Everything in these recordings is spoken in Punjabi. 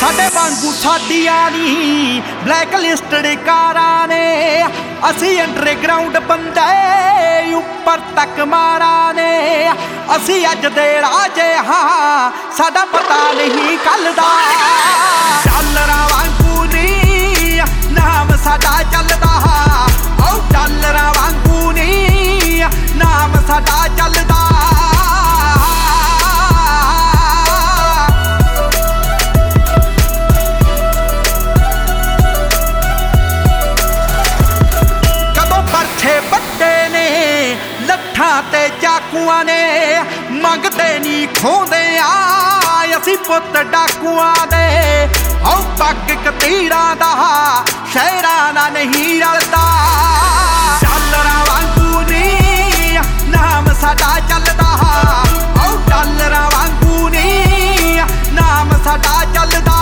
ਸਾਡੇ ਵਾਂਗੂ ਸਾਡੀਆਂ ਨਹੀਂ ਬਲੈਕ ਲਿਸਟਡ ਕਾਰਾਂ ਨੇ। ਅਸੀਂ ਅੰਡਰਗਰਾਉਂਡ ਬੰਦੇ, ਉੱਪਰ ਤੱਕ ਮਾਰਾਂ ਨੇ। ਅਸੀਂ ਅੱਜ ਦੇ ਰਾਜੇ ਹਾਂ, ਸਾਡਾ ਪਤਾ ਨਹੀਂ ਕੱਲ ਦਾ। ਚਾਕੂਆਂ ਨੇ ਮੰਗਦੇ ਨਹੀਂ ਖੋਂਦੇ ਆ। ਅਸੀਂ ਪੁੱਤ ਡਾਕੂਆਂ ਦੇ ਹਉ ਪੱਗ ਕਤੀੜਾਂ ਦਾ, ਸ਼ਹਿਰਾਂ ਨਾਲ ਨਹੀਂ ਰਲਦਾ। ਡਾਲਰਾਂ ਵਾਂਗੂ ਨਹੀਂ ਨਾਮ ਸਾਡਾ ਚੱਲਦਾ। ਹਉ ਡਾਲਰਾਂ ਵਾਂਗੂ ਨਹੀਂ ਨਾਮ ਸਾਡਾ ਚੱਲਦਾ।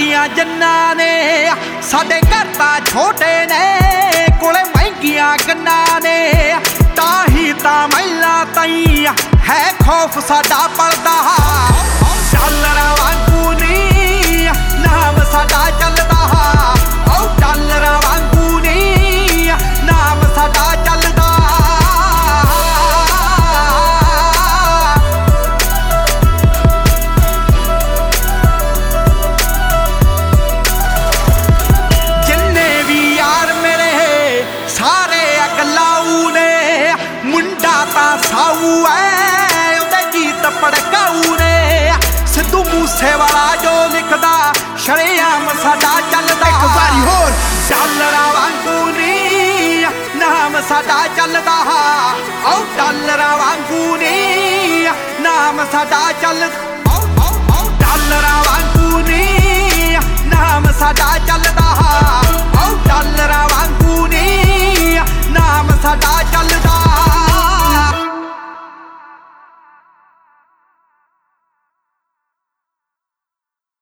ਜਿਉਂ ਜੰਨਾਂ ਨੇ, ਸਾਡੇ ਘਰ ਤਾਂ ਛੋਟੇ ਨੇ, ਕੋਲੇ ਮਹਿੰਗੀਆਂ ਗੰਨਾਂ ਨੇ, ਤਾਂ ਹੀ ਤਾਂ ਮਹਿਲਾ ਤਈ ਹੈ ਖੌਫ ਸਾਡਾ ਪਲਦਾ ਡਾਲਰਾਂ ਸਾਡਾ ਚੱਲਦਾ ਓ ਡਾਲਰਾਂ ਵਾਂਗੂ ਨੀ। ਨਾਮ ਸਾਡਾ ਚੱਲਦਾ ਓ ਓ ਓ ਡਾਲਰਾਂ ਵਾਂਗੂ ਨੀ।